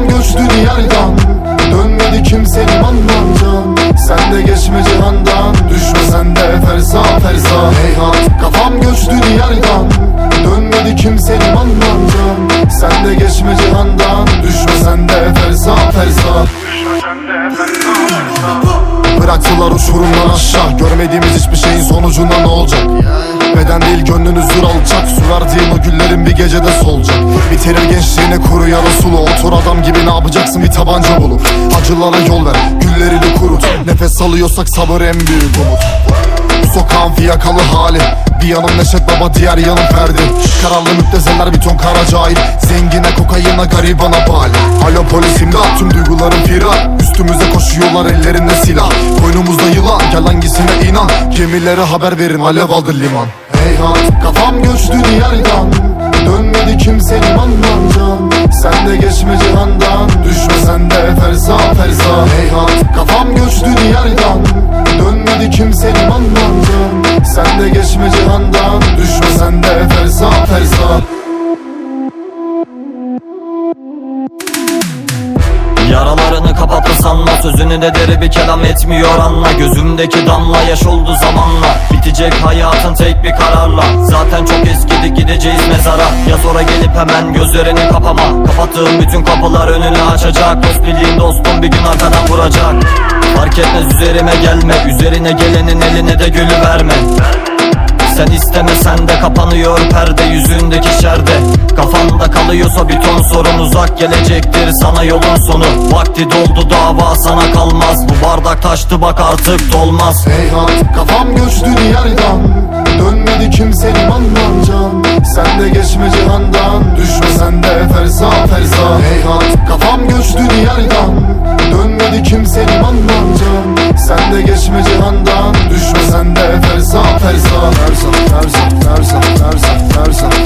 yerden Dönmedi kimsenin anlamcan Sen de geçme cihandan. Düşme sen de ferza ferza. Heyhat kafam göçtü diyardan Dönmedi kimsenin anlamcan Sen de geçme cihandan. Düşme sen de ferza ferza. Bıraktılar uçurumdan aşağı. Görmediğimiz hiçbir şeyin sonucunda ne olacak? Beden değil gönlün huzur alacak gecede solacak. Bitirir gençliğini kuru yara sulu. Otur adam gibi ne yapacaksın? Bir tabanca bulup Acılara yol ver. Güllerini kurut. Nefes alıyorsak sabır en büyük umut. Bu sokağın fiyakalı hali. Bir yanım Neşet Baba diğer yanım Ferdi. Kararlı müptezeler bir ton kara cahil. Zengine kokayına garibana bali. Alo polis imdat. Tüm duygularım firar. Üstümüze koşuyorlar ellerinde silah. Boynumuzda yılan. Gel hangisine inan? Gemilere haber verin. Alev aldı liman. Heyhat kafam göçtü diyardan Dönmedi kimsenin anlamcan Sen de geçme cihandan. Düşme sen de ferza ferza Heyhat kafam göçtü diyardan. Dönmedi kimsenin anlamcan Sen de geçme cihandan. Düşme sen de ferza ferza Yaralarını kapattı sanma Sözünü de deri bir kelam etmiyor anla. Gözümdeki damla yaş oldu zamanla. Bitecek hayatın tek bir kararla. Zaten çok eskidi gideceğiz mezara. Ya sonra gelip hemen gözlerini kapama. Kapattığım bütün kapılar önünü açacak. Dost bildiğin dostum bir gün arkadan vuracak. Fark etmez üzerime gelme. Üzerine gelenin eline de gülü verme istemesen de kapanıyor perde yüzündeki şerde. Kafanda kalıyorsa bir ton sorun uzak gelecektir sana yolun sonu. Vakti doldu dava sana kalmaz. Bu bardak taştı bak artık dolmaz. Heyhat kafam göçtü diyardan. Dönmedi kimsenin anlamcan Sen de geçme cihandan Düşme sen de ferza ferza Heyhat Geçme cihandan. Düşme sen de ferza ferza Ferza ferza ferza ferza ferza